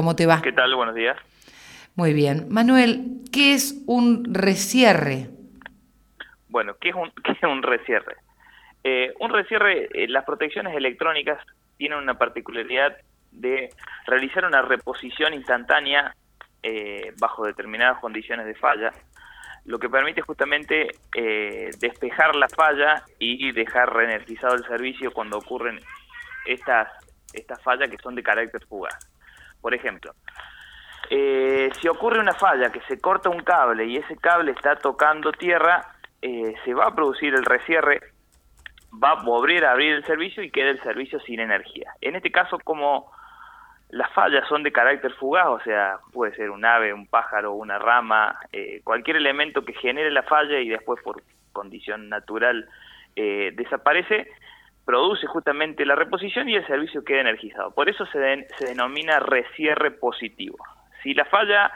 ¿Cómo te va? ¿Qué tal? Buenos días. Muy bien. Manuel, ¿qué es un recierre? Bueno, ¿qué es un, qué es un recierre? Eh, un recierre, eh, las protecciones electrónicas tienen una particularidad de realizar una reposición instantánea eh, bajo determinadas condiciones de falla, lo que permite justamente despejar la falla y dejar reenergizado el servicio cuando ocurren estas, estas fallas que son de carácter fugaz. Por ejemplo, si ocurre una falla que se corta un cable y ese cable está tocando tierra, se va a producir el recierre va a volver a abrir el servicio y queda el servicio sin energía. En este caso, como las fallas son de carácter fugaz, o sea, puede ser un ave, un pájaro, una rama, eh, cualquier elemento que genere la falla y después por condición natural eh, desaparece, produce justamente la reposición y el servicio queda energizado. Por eso se, denomina recierre positivo. Si la falla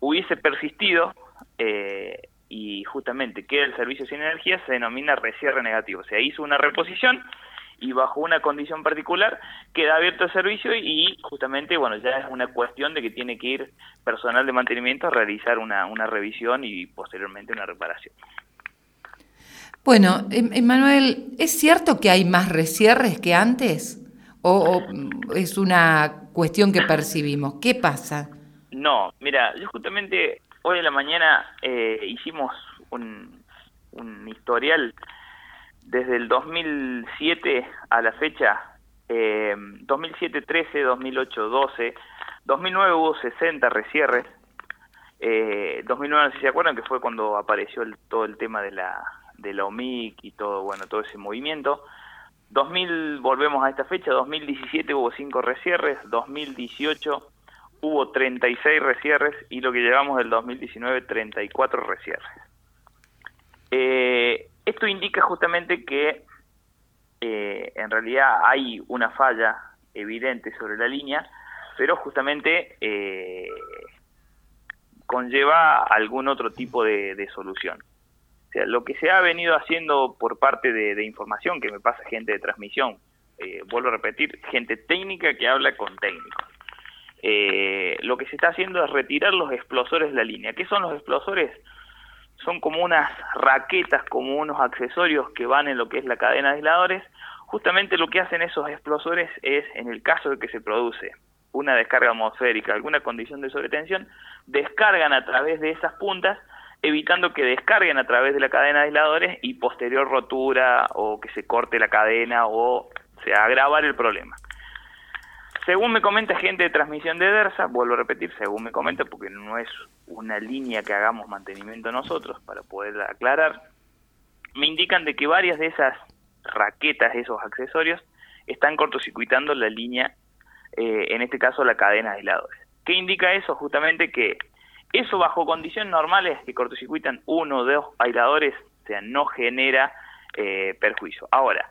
hubiese persistido, eh, y justamente queda el servicio sin energía, se denomina recierre negativo. Se hizo una reposición y bajo una condición particular queda abierto el servicio y justamente, bueno, ya es una cuestión de que tiene que ir personal de mantenimiento a realizar una revisión y posteriormente una reparación. Bueno, Emanuel, ¿es cierto que hay más recierres que antes? ¿O, es una cuestión que percibimos? ¿Qué pasa? No, mira, yo justamente hoy en la mañana eh, hicimos un, historial desde el 2007 a la fecha, eh, 2007 13, 2008 12, 2009 hubo 60 recierres, eh, 2009 no sé si se acuerdan que fue cuando apareció todo el tema de la de la OMIC y todo bueno todo ese movimiento 2000 volvemos a esta fecha 2017 hubo 5 recierres 2018 hubo 36 recierres y lo que llevamos del 2019, 34 recierres. Eh, esto indica justamente que eh, en realidad hay una falla evidente sobre la línea, pero justamente eh, conlleva algún otro tipo de, solución. Lo que se ha venido haciendo por parte de, información, que me pasa gente de transmisión, vuelvo a repetir, gente técnica que habla con técnicos eh, lo que se está haciendo es retirar los explosores de la línea. ¿Qué son los explosores? Son como unas raquetas, como unos accesorios que van en lo que es la cadena de aisladores. Justamente lo que hacen esos explosores es, en el caso de que se produce una descarga atmosférica, alguna condición de sobretensión, descargan a través de esas puntas, evitando que descarguen a través de la cadena de aisladores y posterior rotura o que se corte la cadena o sea agravar el problema. Según me comenta gente de transmisión de DERSA, vuelvo a repetir, según me comenta, porque no es una línea que hagamos mantenimiento nosotros, para poder aclarar, me indican de que varias de esas raquetas, esos accesorios, están cortocircuitando la línea, eh, en este caso la cadena de aisladores. ¿Qué indica eso? Justamente que eso bajo condiciones normales que cortocircuitan uno o dos aisladores, o sea, no genera eh, perjuicio. Ahora,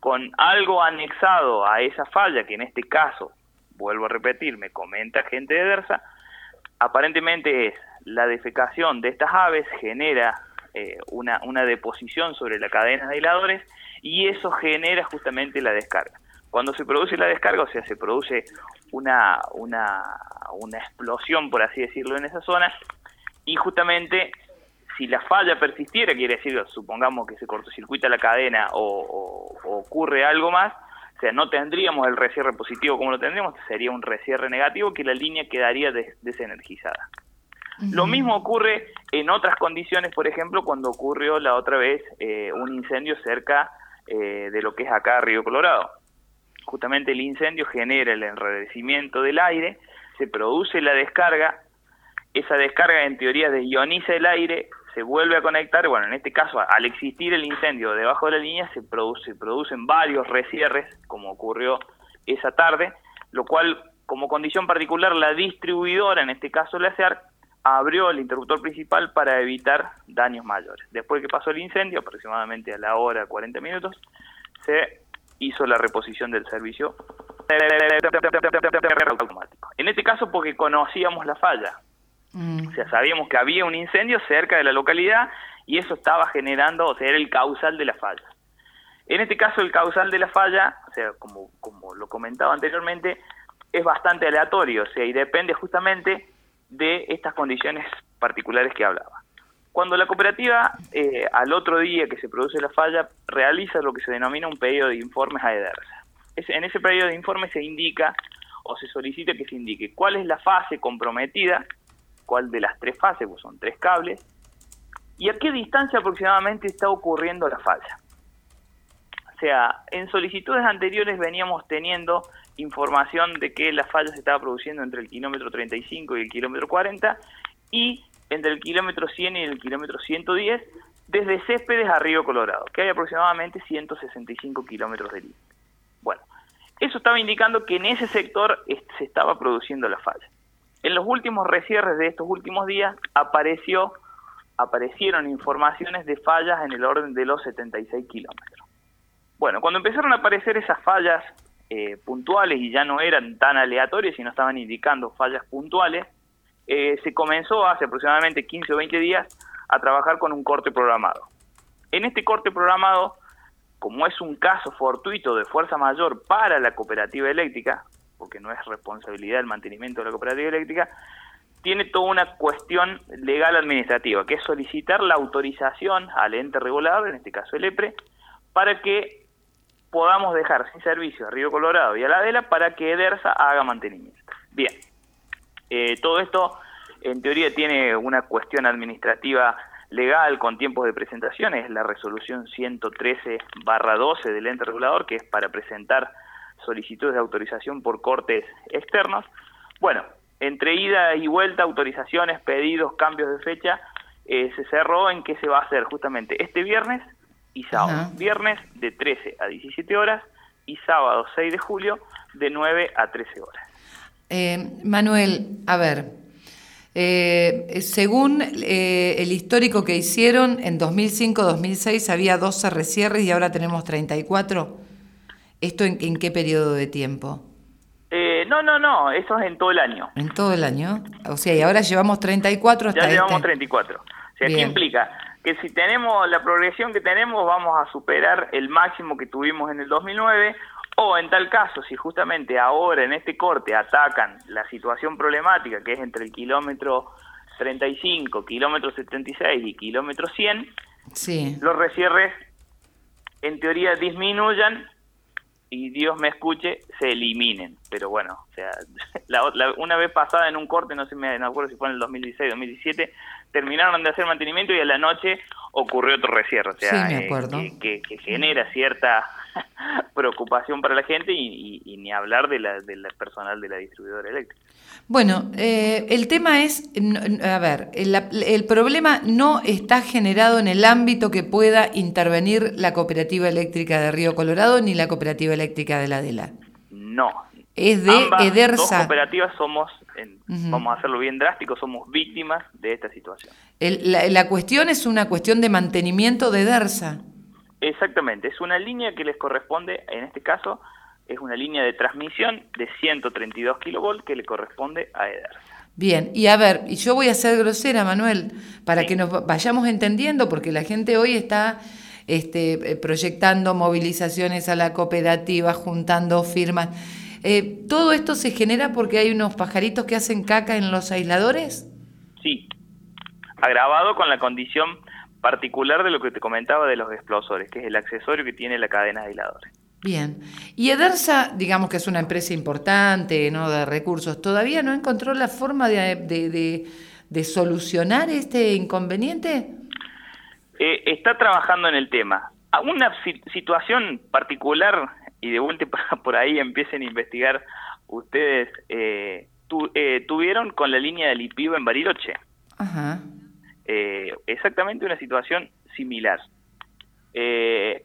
con algo anexado a esa falla, que en este caso vuelvo a repetir, me comenta gente de DERSA, aparentemente es la defecación de estas aves genera eh, una, una deposición sobre la cadena de aisladores y eso genera justamente la descarga. Cuando se produce la descarga, o sea, se produce una, una, una explosión, por así decirlo, en esa zona, y justamente si la falla persistiera, quiere decir, supongamos que se cortocircuita la cadena o ocurre algo más, o sea, no tendríamos el recierre positivo como lo tendríamos, sería un recierre negativo que la línea quedaría desenergizada. Lo mismo ocurre en otras condiciones, por ejemplo, cuando ocurrió la otra vez eh, un incendio cerca eh, de lo que es acá Río Colorado. Justamente el incendio genera el enredecimiento del aire, se produce la descarga, esa descarga en teoría desioniza el aire, se vuelve a conectar, bueno, en este caso, al existir el incendio debajo de la línea, se, produce, producen varios recierres, como ocurrió esa tarde, lo cual, como condición particular, la distribuidora, en este caso la SEAR, abrió el interruptor principal para evitar daños mayores. Después que pasó el incendio, aproximadamente a la hora 40 minutos, se hizo la reposición del servicio automático. En este caso porque conocíamos la falla, Mm. O sea, sabíamos que había un incendio cerca de la localidad y eso estaba generando, o sea, era el causal de la falla. En este caso, el causal de la falla, o sea, como, como lo comentaba anteriormente, es bastante aleatorio, o sea, y depende justamente de estas condiciones particulares que hablaba. Cuando la cooperativa, eh, al otro día que se produce la falla, realiza lo que se denomina un pedido de informes a EDERSA. en ese pedido de informes se indica o se solicita que se indique cuál es la fase comprometida, cuál de las tres fases, pues son tres cables, y a qué distancia aproximadamente está ocurriendo la falla. O sea, en solicitudes anteriores veníamos teniendo información de que la falla se estaba produciendo entre el kilómetro 35 y el kilómetro 40 y entre el kilómetro 100 y el kilómetro 110 desde Céspedes a Río Colorado, que hay aproximadamente 165 kilómetros de línea. Bueno, eso estaba indicando que en ese sector se estaba produciendo la falla. En los últimos recierres de estos últimos días apareció, aparecieron informaciones de fallas en el orden de los 76 kilómetros. Bueno, cuando empezaron a aparecer esas fallas eh, puntuales y ya no eran tan aleatorias, sino estaban indicando fallas puntuales, eh, se comenzó hace aproximadamente 15 o 20 días a trabajar con un corte programado. En este corte programado como es un caso fortuito de fuerza mayor para la cooperativa eléctrica, porque no es responsabilidad del mantenimiento de la cooperativa eléctrica, tiene toda una cuestión legal administrativa, que es solicitar la autorización al ente regulador, en este caso el EPRE, para que podamos dejar sin servicio a Río Colorado y a la Adela para que EDERSA haga mantenimiento. Bien, eh, todo esto en teoría tiene una cuestión administrativa legal con tiempos de presentación es la resolución 113-12 del ente regulador, que es para presentar solicitudes de autorización por cortes externos. Bueno, entre ida y vuelta, autorizaciones, pedidos, cambios de fecha, eh, se cerró en que se va a hacer justamente este viernes y sábado. Viernes de 13 a 17 horas y sábado 6 de julio de 9 a 13 horas. Eh, Manuel, a ver, eh, según eh, el histórico que hicieron, en 2005-2006 había 12 recierres y ahora tenemos 34. ¿Esto en, qué periodo de tiempo? Eh, no, no, no, eso es en todo el año. ¿En todo el año? O sea, y ahora llevamos 34 hasta Ya llevamos 34. Este. O sea, ¿qué implica? Que si tenemos la progresión que tenemos, vamos a superar el máximo que tuvimos en el 2009 o en tal caso, si justamente ahora en este corte atacan la situación problemática que es entre el kilómetro 35, kilómetro 76 y kilómetro 100, sí. los resierres en teoría disminuyan y Dios me escuche, se eliminen. Pero bueno, o sea, una vez pasada en un corte, no sé, me acuerdo si fue en el 2016, 2017, terminaron de hacer mantenimiento y a la noche ocurrió otro resierre, o sea, eh, que, genera cierta preocupación para la gente y, ni hablar de la, del personal de la distribuidora eléctrica. Bueno, eh, el tema es, a ver, el, el, problema no está generado en el ámbito que pueda intervenir la cooperativa eléctrica de Río Colorado ni la cooperativa eléctrica de la DELA. No. Es de Ambas Edersa. Dos cooperativas somos, vamos a hacerlo bien drástico, somos víctimas de esta situación. la, la, cuestión es una cuestión de mantenimiento de Edersa. Exactamente, es una línea que les corresponde, en este caso, es una línea de transmisión de 132 kilovolts que le corresponde a EDERSA. Bien, y a ver, y yo voy a ser grosera, Manuel, para que nos vayamos entendiendo, porque la gente hoy está este, eh, proyectando movilizaciones a la cooperativa, juntando firmas. Eh, ¿Todo esto se genera porque hay unos pajaritos que hacen caca en los aisladores? Sí, agravado con la condición particular de lo que te comentaba de los explosores, que es el accesorio que tiene la cadena de aisladores. Bien. Y Edersa, digamos que es una empresa importante, ¿no? De recursos, ¿todavía no encontró la forma de, de, solucionar este inconveniente? Eh, está trabajando en el tema. Una situación particular, y de vuelta por ahí empiecen a investigar ustedes, eh, eh, tuvieron con la línea del IPIB en Bariloche. Ajá. Eh, exactamente una situación similar. Eh,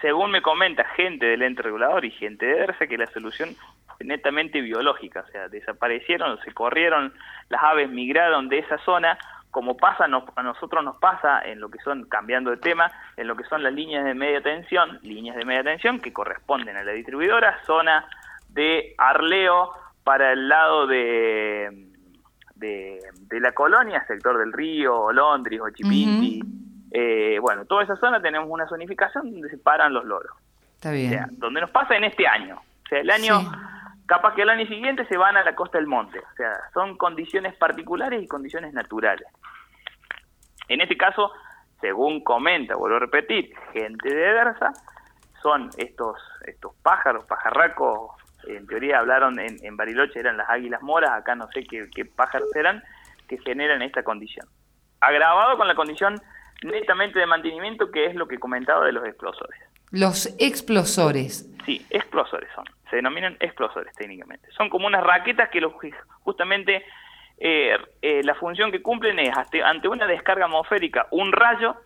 según me comenta gente del ente regulador y gente de ERSA, que la solución fue netamente biológica, o sea, desaparecieron, se corrieron, las aves migraron de esa zona, como pasa a nosotros nos pasa en lo que son, cambiando de tema, en lo que son las líneas de media tensión, líneas de media tensión que corresponden a la distribuidora, zona de Arleo para el lado de de, la colonia, sector del río, Londres, Ochipinti. eh, bueno, toda esa zona tenemos una zonificación donde se paran los loros. Está bien. O sea, donde nos pasa en este año. O sea, el año capaz que el año siguiente se van a la costa del monte. O sea, son condiciones particulares y condiciones naturales. En este caso, según comenta, vuelvo a repetir, gente de Edersa, son estos, estos pájaros, pajarracos, en teoría hablaron en, Bariloche, eran las águilas moras, acá no sé qué, qué pájaros eran, que generan esta condición. Agravado con la condición netamente de mantenimiento, que es lo que comentaba de los explosores. Los explosores. Sí, explosores son. Se denominan explosores técnicamente. Son como unas raquetas que los, justamente eh, eh, la función que cumplen es ante una descarga atmosférica, un rayo,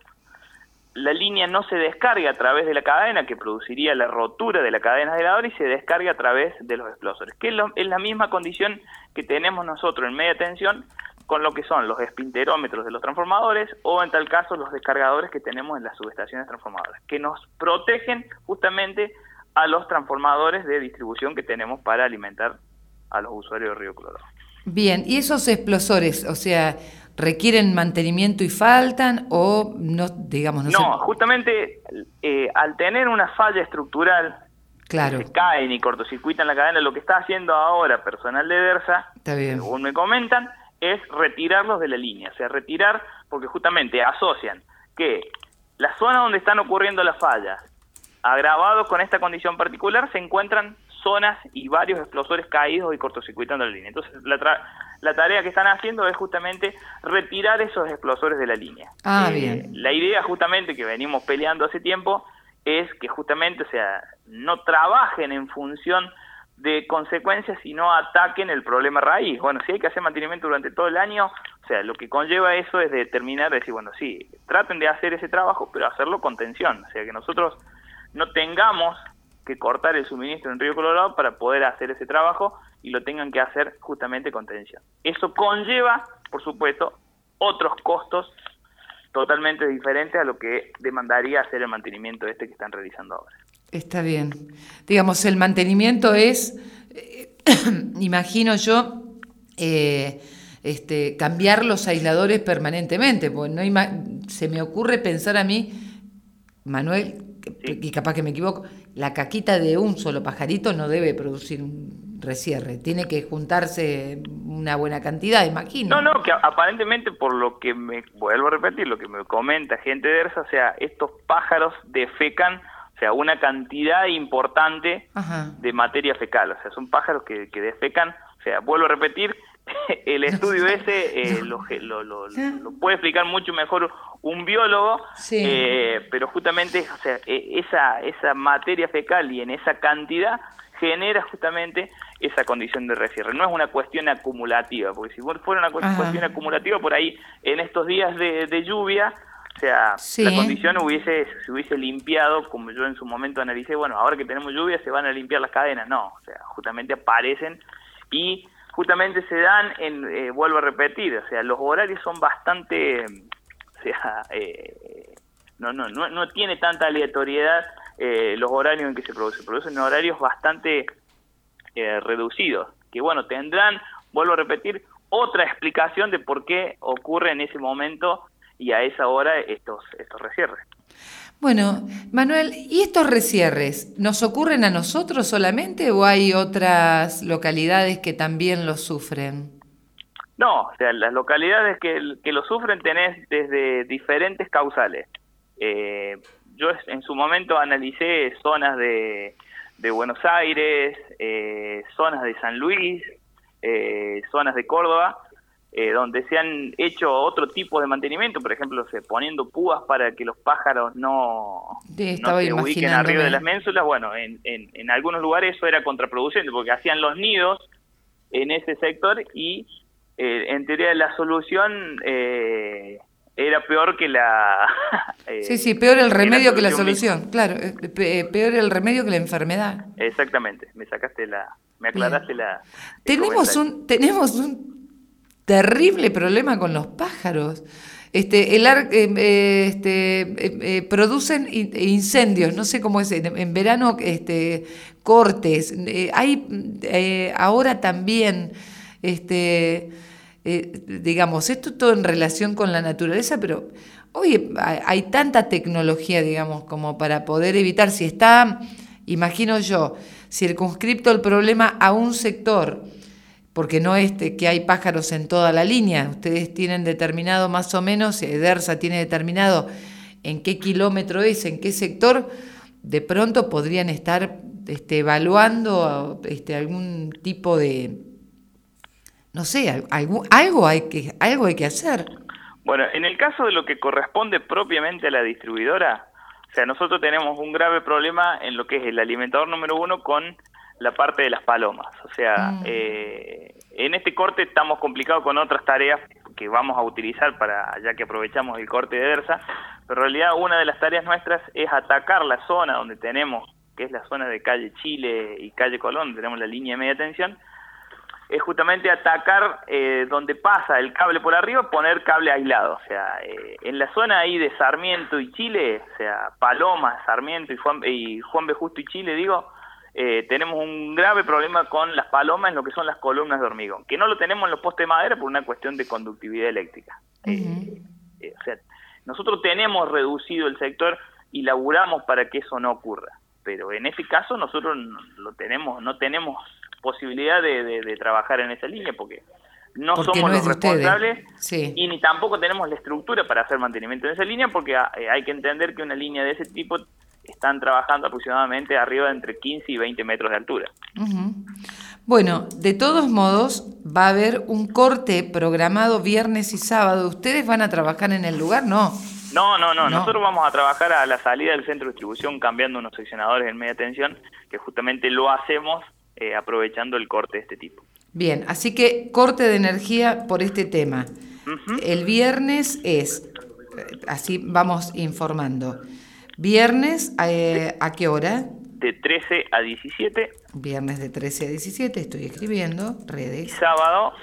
la línea no se descarga a través de la cadena que produciría la rotura de la cadena de hora y se descarga a través de los explosores, que es, es la misma condición que tenemos nosotros en media tensión con lo que son los espinterómetros de los transformadores o en tal caso los descargadores que tenemos en las subestaciones transformadoras, que nos protegen justamente a los transformadores de distribución que tenemos para alimentar a los usuarios de Río Colorado. Bien, ¿y esos explosores, o sea, requieren mantenimiento y faltan o no, digamos, no No, justamente eh, al tener una falla estructural claro. se caen y cortocircuitan la cadena, lo que está haciendo ahora personal de DERSA, según me comentan, es retirarlos de la línea, o sea, retirar porque justamente asocian que la zona donde están ocurriendo las fallas, agravados con esta condición particular, se encuentran zonas y varios explosores caídos y cortocircuitando la línea. Entonces, la, la tarea que están haciendo es justamente retirar esos explosores de la línea. Ah, eh, bien. La idea justamente que venimos peleando hace tiempo es que justamente, o sea, no trabajen en función de consecuencias y no ataquen el problema raíz. Bueno, si hay que hacer mantenimiento durante todo el año, o sea, lo que conlleva eso es determinar, decir, bueno, sí, traten de hacer ese trabajo, pero hacerlo con tensión, o sea, que nosotros no tengamos que cortar el suministro en Río Colorado para poder hacer ese trabajo y lo tengan que hacer justamente con tensión. Eso conlleva, por supuesto, otros costos totalmente diferentes a lo que demandaría hacer el mantenimiento este que están realizando ahora. Está bien. Digamos, el mantenimiento es, eh, imagino yo, eh, este, cambiar los aisladores permanentemente, porque no se me ocurre pensar a mí, Manuel, y capaz que me equivoco, la caquita de un solo pajarito no debe producir un recierre, tiene que juntarse una buena cantidad, imagino. No, no, que aparentemente por lo que me, vuelvo a repetir, lo que me comenta gente de ERSA, o sea, estos pájaros defecan o sea, una cantidad importante de materia fecal. O sea, son pájaros que, que defecan. O sea, vuelvo a repetir, el estudio ese eh, lo, lo, puede explicar mucho mejor un biólogo, eh, pero justamente o sea, e, esa, esa materia fecal y en esa cantidad genera justamente esa condición de recierre. No es una cuestión acumulativa, porque si fuera una cuestión acumulativa, por ahí en estos días de, de lluvia, o sea, la condición hubiese, se hubiese limpiado, como yo en su momento analicé, bueno, ahora que tenemos lluvia se van a limpiar las cadenas. No, o sea, justamente aparecen y justamente se dan en, eh, vuelvo a repetir, o sea, los horarios son bastante, o sea, eh, no, no, no, no tiene tanta aleatoriedad eh, los horarios en que se produce, se producen horarios bastante reducidos, que bueno, tendrán, vuelvo a repetir, otra explicación de por qué ocurre en ese momento y a esa hora estos, estos resierres. Bueno, Manuel, ¿y estos resierres nos ocurren a nosotros solamente o hay otras localidades que también los sufren? No, o sea, las localidades que, que lo sufren tenés desde diferentes causales. Eh, yo en su momento analicé zonas de, de Buenos Aires, eh, zonas de San Luis, eh, zonas de Córdoba, eh, donde se han hecho otro tipo de mantenimiento, por ejemplo, se poniendo púas para que los pájaros no, se ubiquen arriba de las ménsulas. Bueno, en, en, algunos lugares eso era contraproducente porque hacían los nidos en ese sector y eh, en teoría la solución eh, era peor que la... sí, sí, peor el remedio que la solución, claro, peor el remedio que la enfermedad. Exactamente, me sacaste la... Me aclaraste la... Tenemos un, tenemos un terrible problema con los pájaros. Este, el, eh, eh, este, eh, producen incendios, no sé cómo es, en, verano este, cortes. hay ahora también, este, digamos, esto todo en relación con la naturaleza, pero hoy hay, tanta tecnología, digamos, como para poder evitar, si está, imagino yo, circunscripto el problema a un sector, porque no es que hay pájaros en toda la línea, ustedes tienen determinado más o menos, EDERSA tiene determinado en qué kilómetro es, en qué sector, de pronto podrían estar este, evaluando este, algún tipo de, no sé, algo, algo, hay que, algo hay que hacer. Bueno, en el caso de lo que corresponde propiamente a la distribuidora, o sea, nosotros tenemos un grave problema en lo que es el alimentador número uno con la parte de las palomas. O sea, mm. eh, en este corte estamos complicados con otras tareas que vamos a utilizar para, ya que aprovechamos el corte de DERSA, pero en realidad una de las tareas nuestras es atacar la zona donde tenemos, que es la zona de calle Chile y calle Colón, tenemos la línea de media tensión, es justamente atacar eh, donde pasa el cable por arriba, poner cable aislado. O sea, eh, en la zona ahí de Sarmiento y Chile, o sea, Paloma, Sarmiento y Juan, y Juan B. Justo y Chile, digo, eh, tenemos un grave problema con las palomas en lo que son las columnas de hormigón, que no lo tenemos en los postes de madera por una cuestión de conductividad eléctrica. o sea, nosotros tenemos reducido el sector y laburamos para que eso no ocurra, pero en este caso nosotros lo tenemos, no tenemos posibilidad de, trabajar en esa línea porque no somos los responsables y ni tampoco tenemos la estructura para hacer mantenimiento en esa línea porque eh, hay que entender que una línea de ese tipo están trabajando aproximadamente arriba de entre 15 y 20 metros de altura. Bueno, de todos modos, va a haber un corte programado viernes y sábado. ¿Ustedes van a trabajar en el lugar? No. No, no, no. Nosotros vamos a trabajar a la salida del centro de distribución cambiando unos seccionadores en media tensión, que justamente lo hacemos eh, aprovechando el corte de este tipo. Bien, así que corte de energía por este tema. El viernes es, eh, así vamos informando. Viernes, eh, ¿a qué hora? De 13 a 17. Viernes de 13 a 17, estoy escribiendo, redes. Y sábado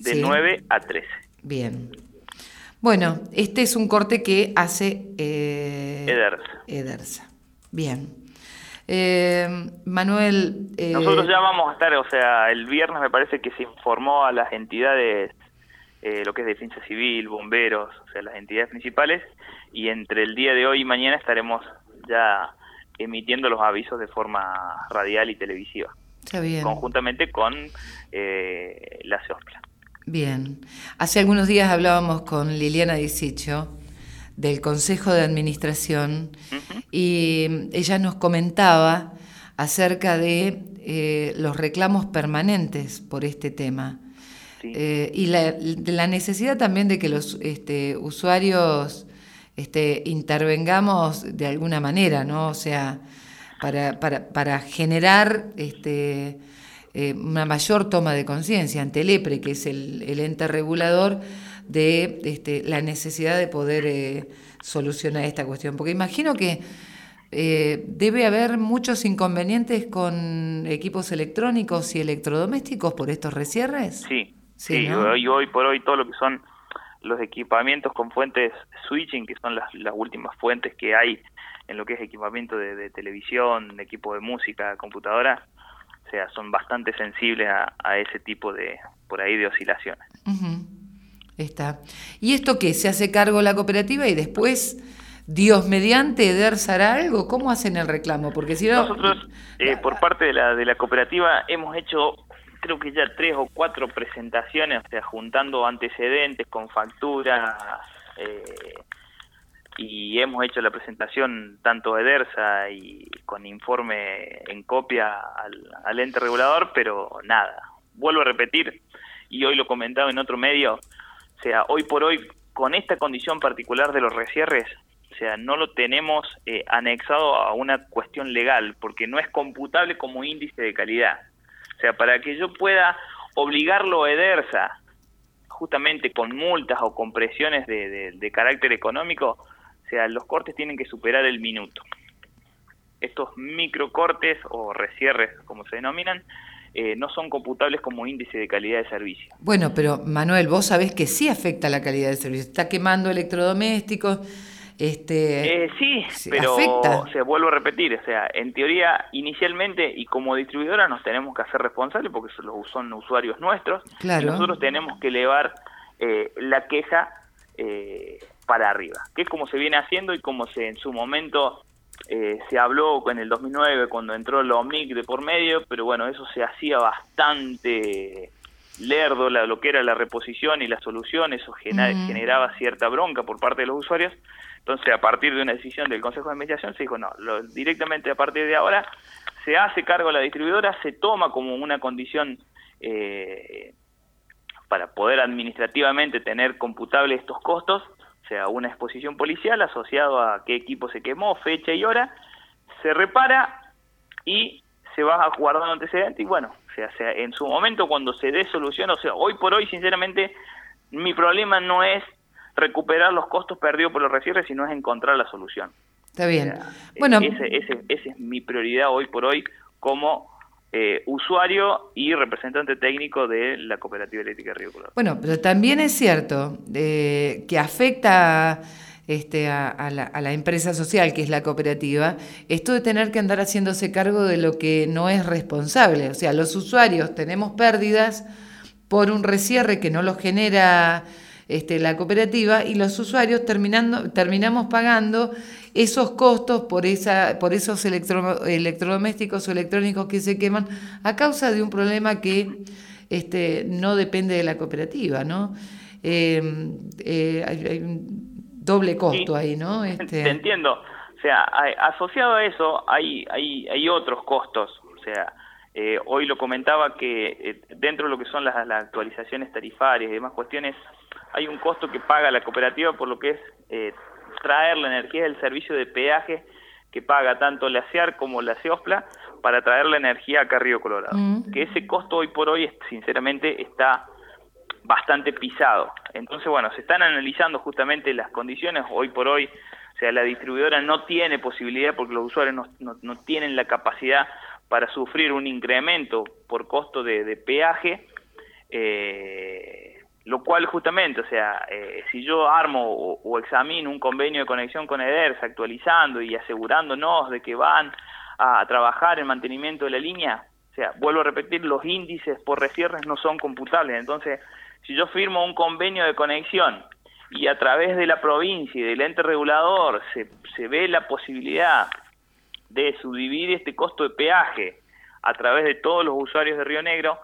de 9 a 13. Bien. Bueno, este es un corte que hace Edersa. Edersa. Bien. Eh, Manuel... Eh, Nosotros ya vamos a estar, o sea, el viernes me parece que se informó a las entidades, eh, lo que es defensa civil, bomberos, o sea, las entidades principales, y entre el día de hoy y mañana estaremos ya emitiendo los avisos de forma radial y televisiva. Está bien. Conjuntamente con eh, la CEOSPLA. Bien. Hace algunos días hablábamos con Liliana Disicho del Consejo de Administración y ella nos comentaba acerca de eh, los reclamos permanentes por este tema. Eh, y la, la, necesidad también de que los este, usuarios este, intervengamos de alguna manera, ¿no? O sea, para, para, para generar este, eh, una mayor toma de conciencia ante el EPRE, que es el, el ente regulador, de este, la necesidad de poder eh, solucionar esta cuestión. Porque imagino que eh, debe haber muchos inconvenientes con equipos electrónicos y electrodomésticos por estos resierres. Sí, sí, hoy, hoy por hoy todo lo que son los equipamientos con fuentes switching, que son las, las últimas fuentes que hay en lo que es equipamiento de, televisión, equipo de música, computadora, o sea, son bastante sensibles a, ese tipo de, por ahí, de oscilaciones. Está. ¿Y esto qué? ¿Se hace cargo la cooperativa y después, Dios mediante, DERS hará algo? ¿Cómo hacen el reclamo? Porque si no... Nosotros, eh, por parte de la, de la cooperativa, hemos hecho creo que ya tres o cuatro presentaciones, o sea, juntando antecedentes con facturas, eh, y hemos hecho la presentación tanto de DERSA y con informe en copia al, al ente regulador, pero nada. Vuelvo a repetir, y hoy lo comentaba en otro medio, o sea, hoy por hoy, con esta condición particular de los resierres, o sea, no lo tenemos eh, anexado a una cuestión legal, porque no es computable como índice de calidad. O sea, para que yo pueda obligarlo a EDERSA, justamente con multas o con presiones de, de carácter económico, sea, los cortes tienen que superar el minuto. Estos microcortes o resierres, como se denominan, eh, no son computables como índice de calidad de servicio. Bueno, pero Manuel, vos sabés que sí afecta la calidad de servicio. Está quemando electrodomésticos. Este, eh, sí, pero se vuelvo a repetir, o sea, en teoría inicialmente y como distribuidora nos tenemos que hacer responsables porque son usuarios nuestros claro. y nosotros tenemos que elevar eh, la queja para arriba, que es como se viene haciendo y como se en su momento eh, se habló en el 2009 cuando entró la OMIC de por medio, pero bueno, eso se hacía bastante lerdo, lo que era la reposición y la solución, eso generaba cierta bronca por parte de los usuarios. Entonces, a partir de una decisión del Consejo de Administración, se dijo, no, directamente a partir de ahora se hace cargo a la distribuidora, se toma como una condición eh, para poder administrativamente tener computables estos costos, o sea, una exposición policial asociado a qué equipo se quemó, fecha y hora, se repara y se va a guardar antecedente y bueno, o sea, sea, en su momento cuando se dé solución, o sea, hoy por hoy sinceramente mi problema no es recuperar los costos perdidos por los recierres, sino es encontrar la solución. Está bien. bueno, ese, ese, ese es mi prioridad hoy por hoy como eh, usuario y representante técnico de la Cooperativa Eléctrica Río Colorado. Bueno, pero también es cierto eh, que afecta este, a, la, empresa social, que es la cooperativa, esto de tener que andar haciéndose cargo de lo que no es responsable. O sea, los usuarios tenemos pérdidas por un resierre que no los genera este, la cooperativa y los usuarios terminando, terminamos pagando esos costos por, esa, por esos electrodomésticos o electrónicos que se queman a causa de un problema que este, no depende de la cooperativa, ¿no? Eh, eh, hay, un doble costo ahí, ¿no? Este... Te entiendo. O sea, asociado a eso hay, hay, hay otros costos. O sea, eh, hoy lo comentaba que dentro de lo que son las, las, actualizaciones tarifarias y demás cuestiones, hay un costo que paga la cooperativa por lo que es eh, traer la energía del servicio de peaje que paga tanto la CEAR como la CEOSPLA para traer la energía acá a Río Colorado. Mm. Que ese costo hoy por hoy, sinceramente, está bastante pisado. Entonces, bueno, se están analizando justamente las condiciones hoy por hoy. O sea, la distribuidora no tiene posibilidad porque los usuarios no, no, no tienen la capacidad para sufrir un incremento por costo de, de peaje. Eh, lo cual justamente, o sea, eh, si yo armo o, examino un convenio de conexión con EDERS actualizando y asegurándonos de que van a trabajar en mantenimiento de la línea, o sea, vuelvo a repetir, los índices por recierres no son computables. Entonces, si yo firmo un convenio de conexión y a través de la provincia y del ente regulador se, se ve la posibilidad de subdividir este costo de peaje a través de todos los usuarios de Río Negro,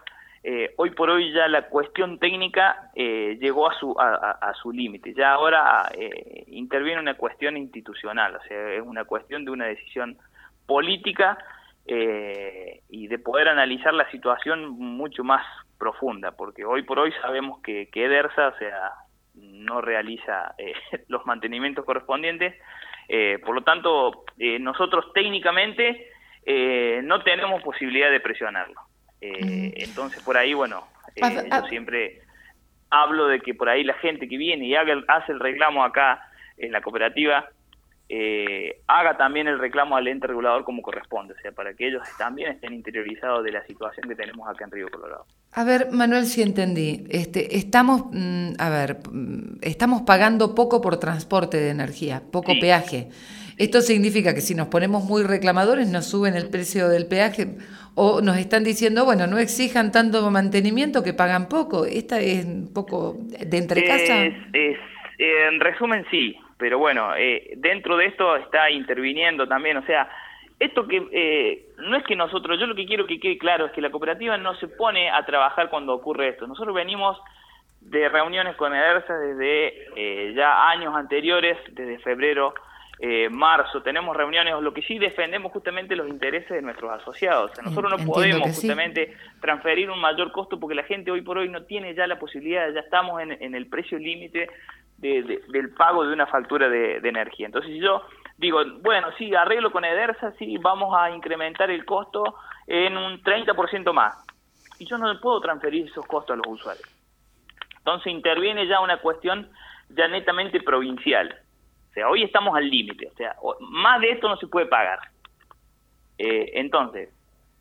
eh, hoy por hoy ya la cuestión técnica eh, llegó a su, a, su límite. Ya ahora eh, interviene una cuestión institucional, o sea, es una cuestión de una decisión política y de poder analizar la situación mucho más profunda, porque hoy por hoy sabemos que, que EDERSA, o sea, no realiza los mantenimientos correspondientes, por lo tanto, nosotros técnicamente no tenemos posibilidad de presionarlo. Eh, entonces, por ahí, bueno, eh, yo siempre hablo de que por ahí la gente que viene y haga hace el reclamo acá en la cooperativa, eh, haga también el reclamo al ente regulador como corresponde, o sea, para que ellos también estén interiorizados de la situación que tenemos acá en Río Colorado. A ver, Manuel, si entendí, este, estamos, mm, a ver, mm, estamos pagando poco por transporte de energía, poco peaje. Esto significa que si nos ponemos muy reclamadores nos suben el precio del peaje o nos están diciendo, bueno, no exijan tanto mantenimiento que pagan poco. ¿Esta es un poco de entre casa? Es, en resumen, sí, pero bueno, eh, dentro de esto está interviniendo también, o sea, esto que eh, no es que nosotros, yo lo que quiero que quede claro es que la cooperativa no se pone a trabajar cuando ocurre esto. Nosotros venimos de reuniones con EDERSA desde eh, ya años anteriores, desde febrero eh, marzo, tenemos reuniones, lo que sí defendemos justamente los intereses de nuestros asociados. nosotros no podemos justamente transferir un mayor costo porque la gente hoy por hoy no tiene ya la posibilidad, ya estamos en, el precio límite del pago de una factura de, energía. Entonces si yo digo, bueno, sí, arreglo con Edersa, sí, vamos a incrementar el costo en un 30% más. Y yo no puedo transferir esos costos a los usuarios. Entonces interviene ya una cuestión ya netamente provincial. O sea, hoy estamos al límite, o sea, más de esto no se puede pagar. Eh, entonces,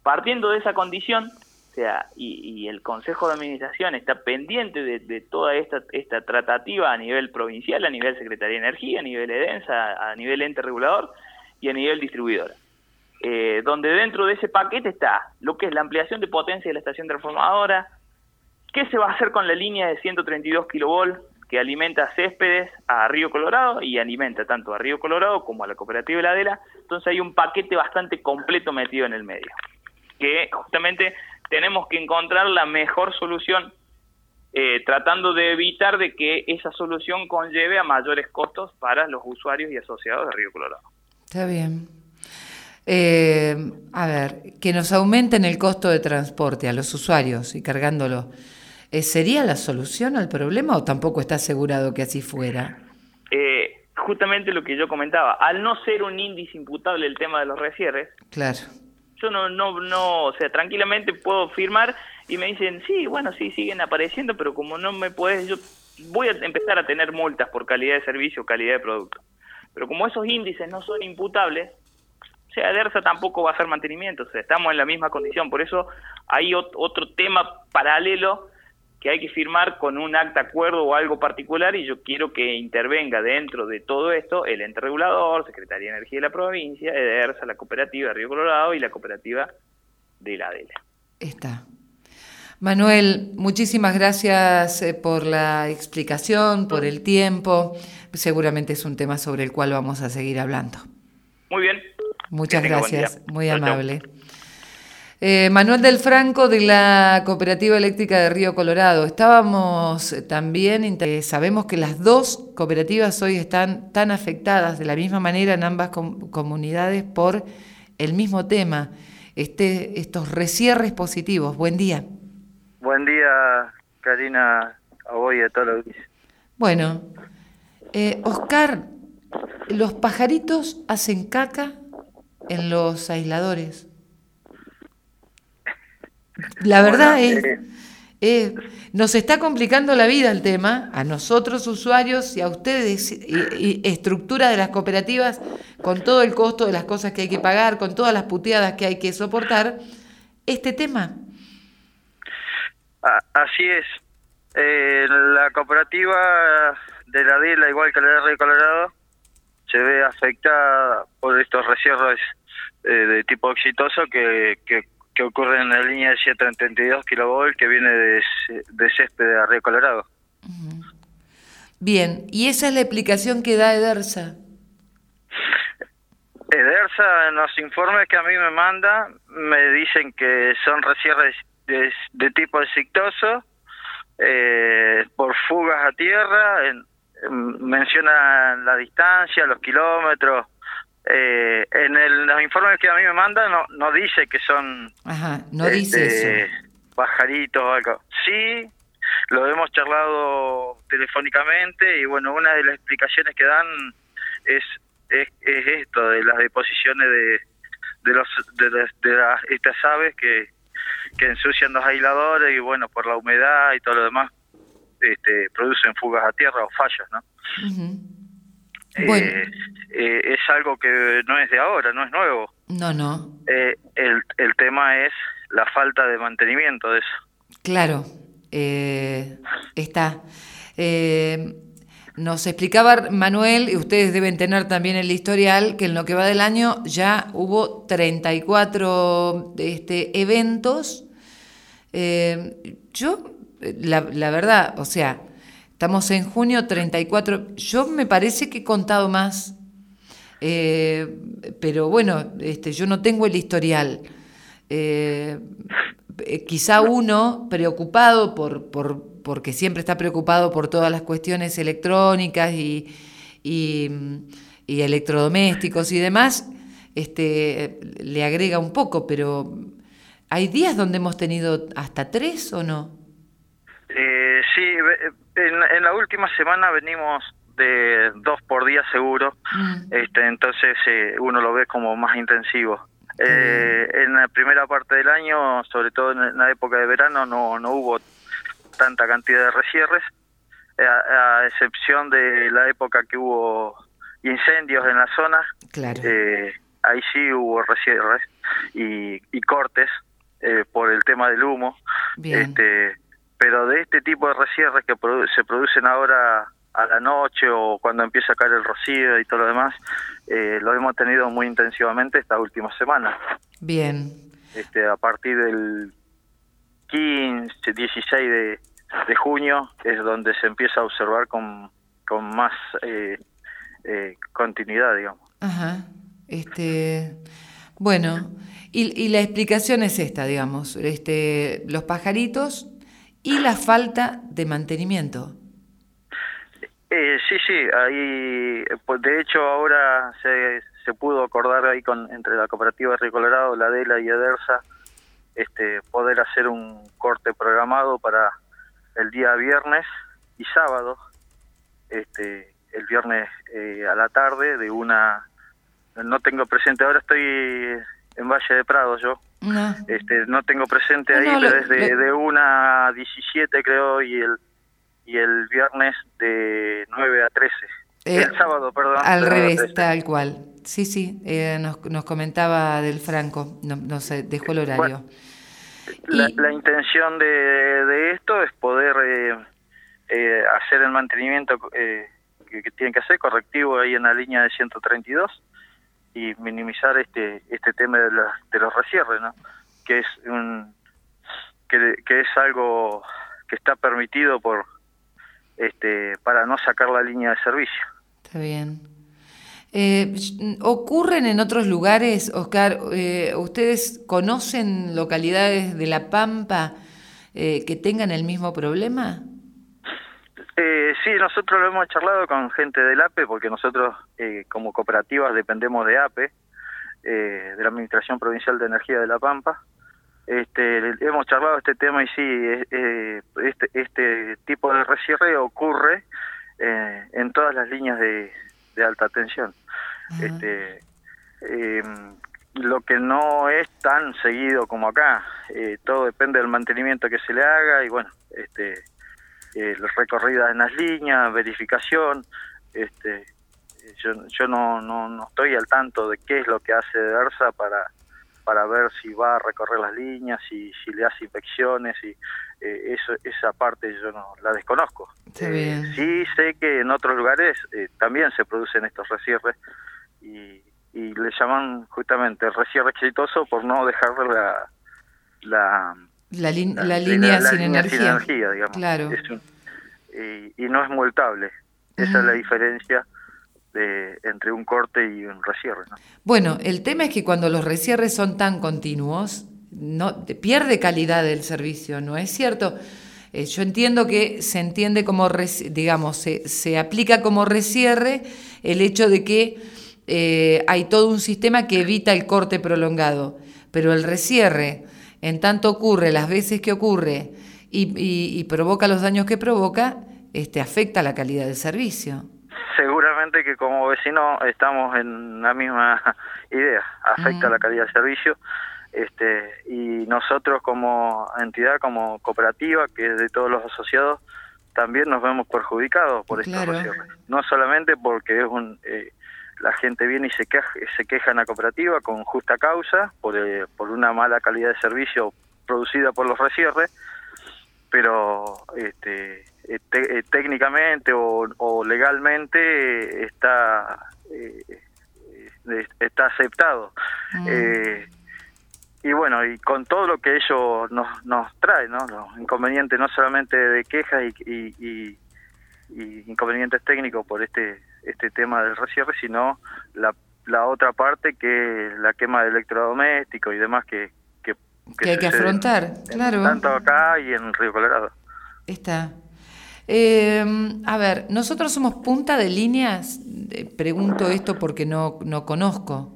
partiendo de esa condición, o sea, y, el Consejo de Administración está pendiente de, toda esta, esta tratativa a nivel provincial, a nivel Secretaría de Energía, a nivel EDENSA, a nivel ente regulador y a nivel distribuidora. Eh, donde dentro de ese paquete está lo que es la ampliación de potencia de la estación transformadora, qué se va a hacer con la línea de 132 kilovolts que alimenta céspedes a Río Colorado y alimenta tanto a Río Colorado como a la cooperativa Heladera. Entonces hay un paquete bastante completo metido en el medio, que justamente tenemos que encontrar la mejor solución eh, tratando de evitar de que esa solución conlleve a mayores costos para los usuarios y asociados de Río Colorado. Está bien. Eh, a ver, que nos aumenten el costo de transporte a los usuarios y cargándolo. Eh, ¿Sería la solución al problema o tampoco está asegurado que así fuera? justamente lo que yo comentaba, al no ser un índice imputable el tema de los recierres, claro. yo no, no, no, o sea, tranquilamente puedo firmar y me dicen, sí, bueno, sí, siguen apareciendo, pero como no me puedes, yo voy a empezar a tener multas por calidad de servicio, calidad de producto. Pero como esos índices no son imputables, o sea, DERSA tampoco va a hacer mantenimiento, o sea, estamos en la misma condición. Por eso hay otro tema paralelo que hay que firmar con un acta acuerdo o algo particular y yo quiero que intervenga dentro de todo esto el ente regulador, Secretaría de Energía de la provincia, EDERSA, la cooperativa de Río Colorado y la cooperativa de la ADELA. Está. Manuel, muchísimas gracias eh, por la explicación, por el tiempo. Seguramente es un tema sobre el cual vamos a seguir hablando. Muy bien. Muchas gracias, muy amable. Eh, Manuel del Franco de la Cooperativa Eléctrica de Río Colorado. Estábamos también, sabemos que las dos cooperativas hoy están tan afectadas de la misma manera en ambas comunidades por el mismo tema, este, estos resierres positivos. Buen día. Buen día, Karina, a vos y a todos los Bueno, eh, Oscar, los pajaritos hacen caca en los aisladores. La verdad es, eh, nos está complicando la vida el tema, a nosotros usuarios y a ustedes, y, estructura de las cooperativas, con todo el costo de las cosas que hay que pagar, con todas las puteadas que hay que soportar, este tema. Así es. Eh, la cooperativa de la DILA, igual que la de Río Colorado, se ve afectada por estos resierros eh, de tipo exitoso que, que, ocurren en la línea de 732 kV que viene de, de césped de Río Colorado. Bien, ¿y esa es la explicación que da Edersa? Edersa en los informes que a mí me manda me dicen que son resierres de, tipo exitoso, eh, por fugas a tierra, menciona la distancia, los kilómetros. Eh, en el, los informes que a mí me mandan no, no dice que son no dice este, pajaritos o algo. Sí, lo hemos charlado telefónicamente y bueno, una de las explicaciones que dan es, es, esto, de las deposiciones de, de, los, de, de las, estas aves que, que ensucian los aisladores y bueno, por la humedad y todo lo demás, este, producen fugas a tierra o fallas, ¿no? Eh, eh, es algo que no es de ahora, no es nuevo. No, no. Eh, el, el tema es la falta de mantenimiento de eso. Claro, está. Nos explicaba Manuel, y ustedes deben tener también el historial, que en lo que va del año ya hubo 34 este, eventos. Yo, la, verdad, o sea, estamos en junio 34, yo me parece que he contado más, eh, pero bueno, este, yo no tengo el historial. Eh, quizá uno preocupado por, por porque siempre está preocupado por todas las cuestiones electrónicas y, electrodomésticos y demás, este, le agrega un poco, pero ¿hay días donde hemos tenido hasta tres o no? Eh, sí, en, la última semana venimos de dos por día seguro, mm. este, entonces eh, uno lo ve como más intensivo. Eh, en la primera parte del año, sobre todo en la época de verano, no, no hubo tanta cantidad de resierres, eh, a, excepción de la época que hubo incendios en la zona. Eh, ahí sí hubo resierres y, cortes eh, por el tema del humo. Este, pero de este tipo de resierres que se producen ahora a la noche o cuando empieza a caer el rocío y todo lo demás, lo hemos tenido muy intensivamente esta última semana. Bien. Este, a partir del 15, 16 de de junio es donde se empieza a observar con, con más eh, eh, continuidad, digamos. Ajá. Este, bueno, y, y, la explicación es esta, digamos, este, los pajaritos y la falta de mantenimiento. Eh, sí, sí, ahí, pues de hecho ahora se, se pudo acordar ahí con entre la cooperativa de Río Colorado, la DELA y Edersa, este, poder hacer un corte programado para el día viernes y sábado, este, el viernes eh, a la tarde de una, no tengo presente, ahora estoy en Valle de Prado yo, no, este, no tengo presente ahí, pero es de, de una 17 creo y el y el viernes de 9 a 13. Eh, el sábado, perdón. Al revés, tal cual. Sí, sí, eh, nos, nos, comentaba del Franco, no, no sé, dejó el horario. la, la, intención de, de, esto es poder eh, eh hacer el mantenimiento eh, que, que tienen que hacer, correctivo ahí en la línea de 132 y minimizar este este tema de, la, de los resierres, ¿no? Que es un que, que es algo que está permitido por este, para no sacar la línea de servicio. Está bien. Eh, ¿Ocurren en otros lugares, Oscar? Eh, ¿Ustedes conocen localidades de La Pampa eh, que tengan el mismo problema? Eh, sí, nosotros lo hemos charlado con gente del APE, porque nosotros eh, como cooperativas dependemos de APE, eh, de la Administración Provincial de Energía de La Pampa, este, hemos charlado este tema y sí, eh, este, este tipo de resierre ocurre eh, en todas las líneas de, de alta tensión. Este, eh, lo que no es tan seguido como acá, eh, todo depende del mantenimiento que se le haga y bueno, este, eh, recorridas en las líneas, verificación, este, yo, yo no, no, no estoy al tanto de qué es lo que hace DERSA para para ver si va a recorrer las líneas, si, si le hace inspecciones, y eh, eso, esa parte yo no la desconozco. Eh, sí sé que en otros lugares eh, también se producen estos resierres y, y le llaman justamente el resierre exitoso por no dejar la la, la, la, línea, sin, energía. digamos. Claro. y, y, no es multable. Esa es la diferencia de, entre un corte y un resierre. ¿no? Bueno, el tema es que cuando los resierres son tan continuos, no pierde calidad el servicio, ¿no es cierto? Eh, yo entiendo que se entiende como, digamos, se, se, aplica como resierre el hecho de que eh, hay todo un sistema que evita el corte prolongado, pero el resierre, en tanto ocurre las veces que ocurre y, y, y provoca los daños que provoca, este, afecta la calidad del servicio. Seguramente que como vecino estamos en la misma idea, afecta la calidad del servicio este y nosotros como entidad, como cooperativa, que es de todos los asociados, también nos vemos perjudicados por esta claro. No solamente porque es un eh, la gente viene y se queja, se queja en la cooperativa con justa causa por, eh, por una mala calidad de servicio producida por los resierres, pero este eh, eh, técnicamente o, o, legalmente está eh, está aceptado mm. eh, y bueno y con todo lo que ello nos nos trae no los inconvenientes no solamente de quejas y, y, y, y inconvenientes técnicos por este este tema del resierre sino la la otra parte que es la quema de electrodomésticos y demás que que, que, que hay que afrontar claro tanto acá y en Río Colorado está eh, a ver, nosotros somos punta de líneas, pregunto esto porque no, no conozco.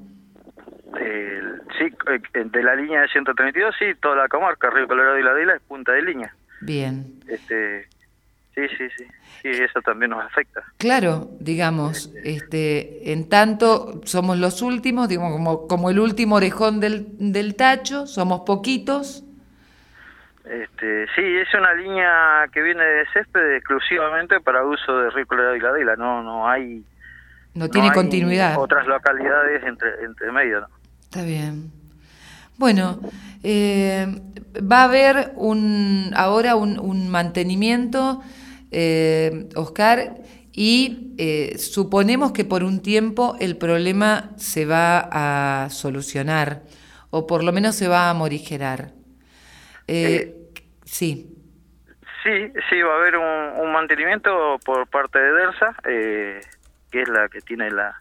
Eh, sí, eh, de la línea de 132, sí, toda la comarca, Río Colorado y La Dila es punta de línea. Bien. Este, sí, sí, sí, sí, eso también nos afecta. Claro, digamos, este, en tanto somos los últimos, digamos, como, como el último orejón del, del tacho, somos poquitos, este, sí, es una línea que viene de césped exclusivamente para uso de Río Colorado y no no hay no tiene continuidad. Otras localidades entre entre medio, ¿no? Está bien. Bueno, eh, va a haber un ahora un, un mantenimiento, eh, Oscar, y eh, suponemos que por un tiempo el problema se va a solucionar o por lo menos se va a morigerar. Eh, sí. Sí, sí, sí, va a haber un, mantenimiento por parte de DERSA, eh, que es la que tiene la,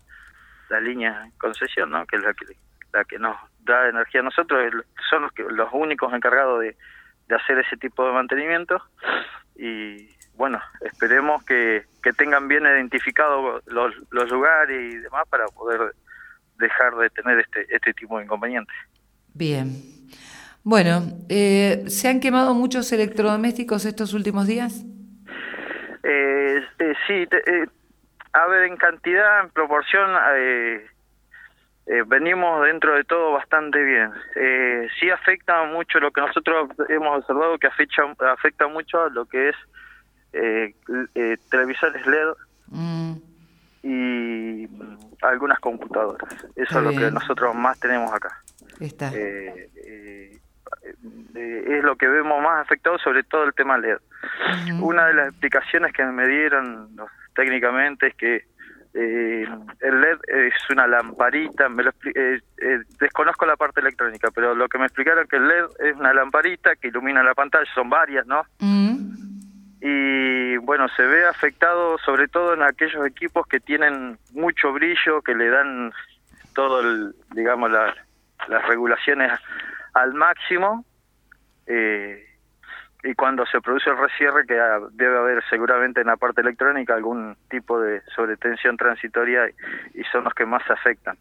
la línea concesión, ¿no? que es la que, la que nos da energía a nosotros, son los, que, los únicos encargados de, de hacer ese tipo de mantenimiento y bueno, esperemos que, que tengan bien identificados los, los lugares y demás para poder dejar de tener este, este tipo de inconvenientes. Bien. Bueno, eh, ¿se han quemado muchos electrodomésticos estos últimos días? Eh, eh sí, eh, a ver, en cantidad, en proporción, eh, eh, venimos dentro de todo bastante bien. Eh, sí afecta mucho lo que nosotros hemos observado, que afecta, afecta mucho a lo que es eh, eh televisores LED mm. y algunas computadoras. Eso es lo que nosotros más tenemos acá. Está. Eh, es lo que vemos más afectado, sobre todo el tema LED. Una de las explicaciones que me dieron técnicamente es que eh, el LED es una lamparita, me lo eh, eh, desconozco la parte electrónica, pero lo que me explicaron es que el LED es una lamparita que ilumina la pantalla, son varias, ¿no? Y bueno, se ve afectado sobre todo en aquellos equipos que tienen mucho brillo, que le dan todo, el, digamos, las regulaciones al máximo. Eh, y cuando se produce el resierre que debe haber seguramente en la parte electrónica algún tipo de sobretensión transitoria y son los que más se afectan.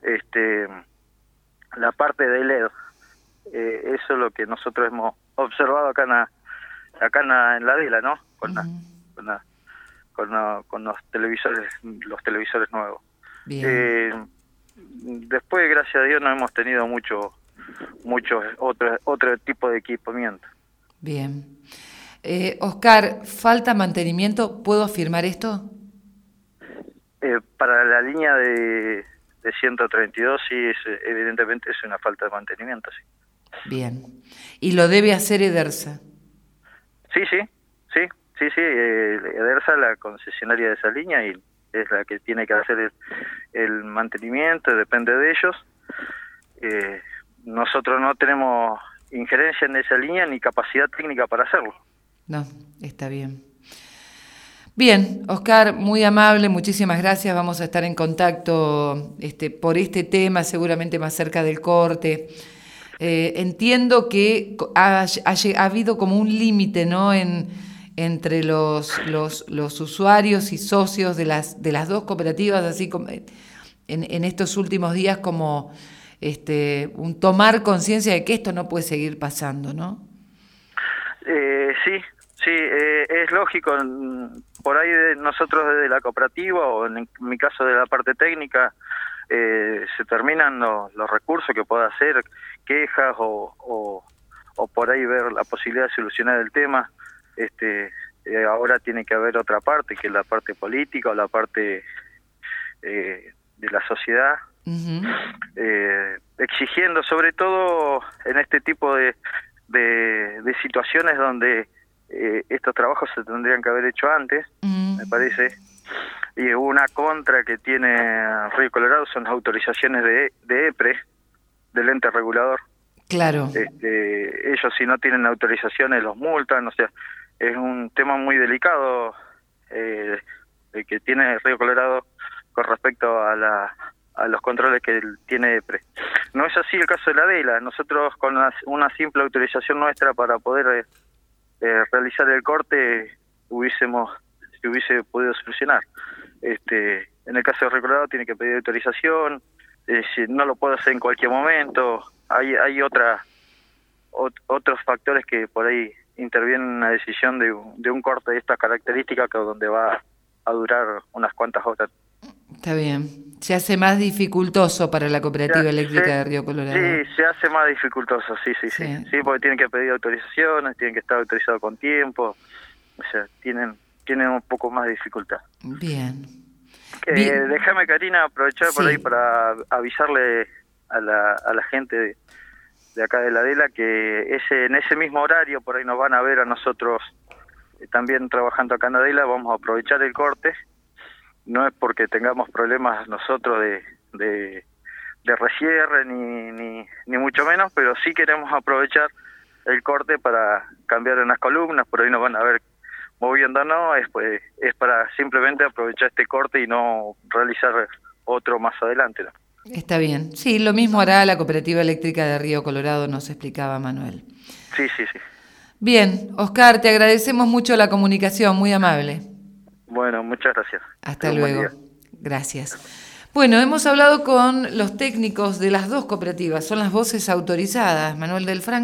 Este, la parte de LED, eh, eso es lo que nosotros hemos observado acá en la, acá en la, en la ¿no? Con, con, con, los televisores los televisores nuevos. Eh, después, gracias a Dios, no hemos tenido mucho mucho otro otro tipo de equipamiento. Bien. Eh, Oscar, ¿falta mantenimiento? ¿Puedo afirmar esto? Eh, para la línea de, de 132 sí, es, evidentemente es una falta de mantenimiento, sí. Bien. ¿Y lo debe hacer Edersa? Sí, sí, sí, sí, sí. Eh, Edersa la concesionaria de esa línea y es la que tiene que hacer el, mantenimiento, depende de ellos. Eh, nosotros no tenemos injerencia en esa línea ni capacidad técnica para hacerlo. No, está bien. Bien, Oscar, muy amable, muchísimas gracias. Vamos a estar en contacto este, por este tema, seguramente más cerca del corte. Eh, entiendo que ha, habido como un límite ¿no? en, entre los, los, los, usuarios y socios de las, de las dos cooperativas, así como en, en estos últimos días, como este, un tomar conciencia de que esto no puede seguir pasando, ¿no? Eh, sí, sí, eh, es lógico. Por ahí nosotros desde la cooperativa o en mi caso de la parte técnica eh, se terminan los recursos que pueda hacer, quejas o, o, por ahí ver la posibilidad de solucionar el tema. Este, ahora tiene que haber otra parte, que es la parte política o la parte de la sociedad eh, exigiendo sobre todo en este tipo de, de, situaciones donde eh, estos trabajos se tendrían que haber hecho antes, me parece, y una contra que tiene Río Colorado son las autorizaciones de, de EPRE, del ente regulador. Claro. Este, ellos si no tienen autorizaciones los multan, o sea, es un tema muy delicado eh, que tiene Río Colorado con respecto a la a los controles que tiene EPRE. No es así el caso de la DELA. Nosotros con una, simple autorización nuestra para poder eh, eh, realizar el corte hubiésemos se hubiese podido solucionar. Este, en el caso de Recordado tiene que pedir autorización, eh, no lo puede hacer en cualquier momento. Hay hay otra otros factores que por ahí intervienen en la decisión de, de un corte de estas características que donde va a durar unas cuantas horas Está bien. Se hace más dificultoso para la cooperativa eléctrica de Río Colorado. Sí, se hace más dificultoso, sí, sí, sí, sí. porque tienen que pedir autorizaciones, tienen que estar autorizados con tiempo. O sea, tienen, tienen un poco más de dificultad. Bien. Déjame, Karina, aprovechar por ahí para avisarle a la, a la gente de, acá de la DELA que ese en ese mismo horario por ahí nos van a ver a nosotros eh, también trabajando acá en la DELA, vamos a aprovechar el corte. No es porque tengamos problemas nosotros de, de, resierre ni, ni, ni mucho menos, pero sí queremos aprovechar el corte para cambiar unas columnas, por ahí nos van a ver moviéndonos, es, pues, es para simplemente aprovechar este corte y no realizar otro más adelante. Está bien. Sí, lo mismo hará la Cooperativa Eléctrica de Río Colorado, nos explicaba Manuel. Sí, sí, sí. Bien, Oscar, te agradecemos mucho la comunicación, muy amable. Bueno, muchas gracias. Hasta luego. Gracias. Bueno, hemos hablado con los técnicos de las dos cooperativas, son las voces autorizadas, Manuel del Franco.